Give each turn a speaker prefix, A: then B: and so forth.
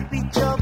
A: happy job.